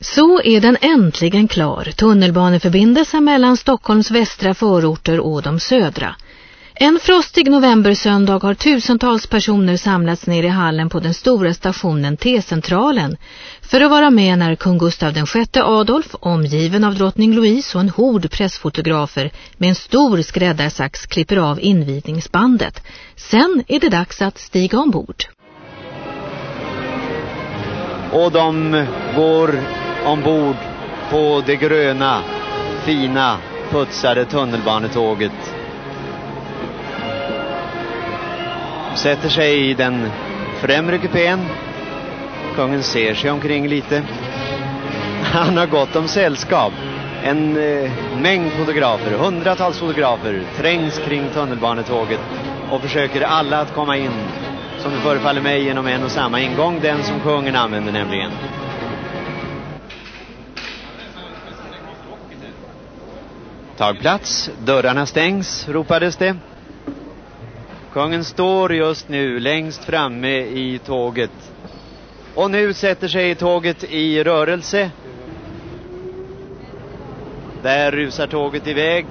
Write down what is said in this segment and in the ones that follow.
Så är den äntligen klar, tunnelbaneförbindelsen mellan Stockholms västra förorter och de södra. En frostig novembersöndag har tusentals personer samlats ner i hallen på den stora stationen T-centralen för att vara med när kung Gustav VI Adolf, omgiven av drottning Louise och en hord pressfotografer med en stor skräddarsax klipper av invigningsbandet. Sen är det dags att stiga ombord. Och de går ombord på det gröna, fina, putsade tunnelbanetåget. Sätter sig i den främre kupén. Kungen ser sig omkring lite. Han har gått om sällskap. En eh, mängd fotografer, hundratals fotografer trängs kring tunnelbanetåget och försöker alla att komma in som det förefaller mig genom en och samma ingång, den som kungen använder nämligen. Tag plats, dörrarna stängs, ropades det. Kungen står just nu längst framme i tåget. Och nu sätter sig tåget i rörelse. Där rusar tåget iväg.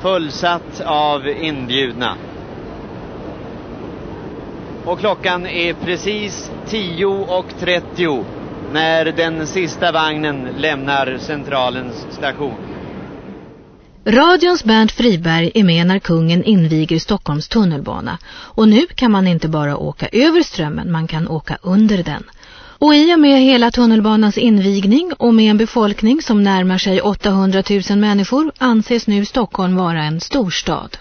Fullsatt av inbjudna. Och klockan är precis 10.30 när den sista vagnen lämnar centralens station. Radions Bernt Friberg är med när kungen inviger Stockholms tunnelbana och nu kan man inte bara åka över strömmen, man kan åka under den. Och i och med hela tunnelbanans invigning och med en befolkning som närmar sig 800 000 människor anses nu Stockholm vara en storstad.